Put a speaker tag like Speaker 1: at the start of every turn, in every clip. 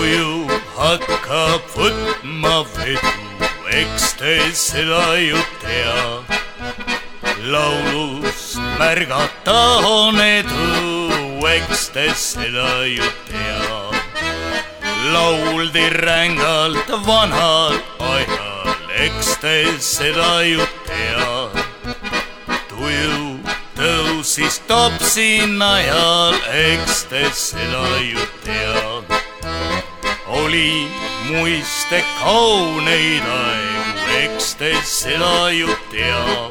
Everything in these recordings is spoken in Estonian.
Speaker 1: tuju hakkab võtma vedu, eks te seda ju tea. laulus märgata on edu, eks te seda ju tea. lauldi rängalt vanal ajal, eks te seda ju tea. tuju tõusis topsi najal, eks te seda ju tea. Oli muiste kauneid aegu, eks te seda ju tea.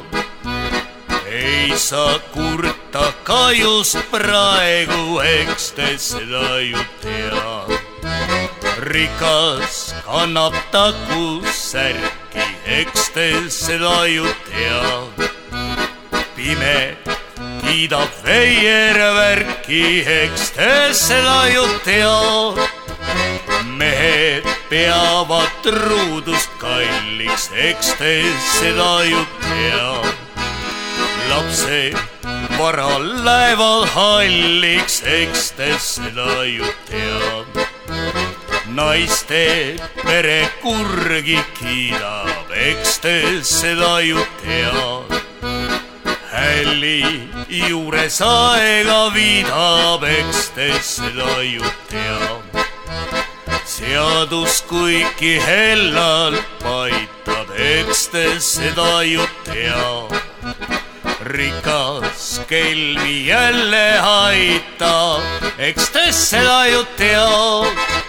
Speaker 1: ei saa kurta ka just praegu, eks te seda ju tea. rikas kannab takusärki, eks te seda ju tea pime kiidab veiervärki, eks te seda ju tea. Peavad truudust kalliks, eks te seda ju tea. lapsed vara lähevad halliks, eks te seda ju tea. naiste pere kurgi kiidab, eks te seda ju tea hälli juures aega viidab, eks te seda ju tea. Seadus kuigi hellal paitab, eks te seda ju tea. rikas kelmi jälle aitab, eks te seda ju tea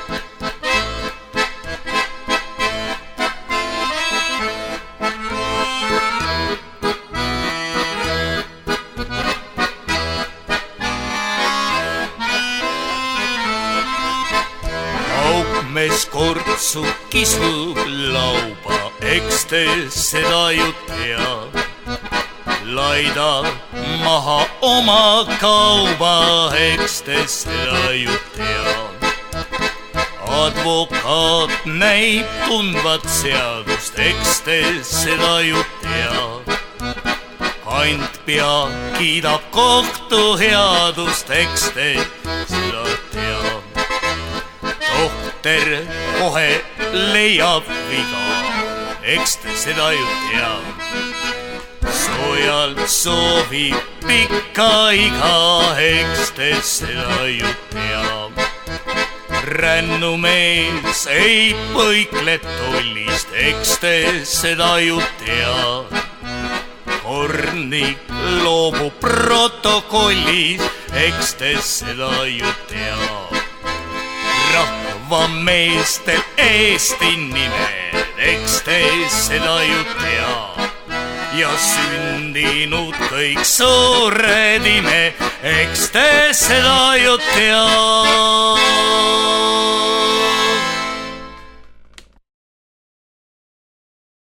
Speaker 1: mees kortsu kisub lauba, eks te seda ju tea. laida maha oma kauba, eks te seda ju tea. advokaat näib tundvat seadust, eks te seda ju tea. kantpea kiidab kohtu headust, eks te seda tea dokter kohe leiab viga, eks te seda ju tea. soojalt soovib pikka iga, eks te seda ju tea. rännumees ei põikle tollist, eks te seda ju tea. kornik loobub protokollist, eks te seda ju tea rahvameestel Eesti nimed, eks te seda ju tea. ja sündinud kõik suured ime, eks te seda ju tea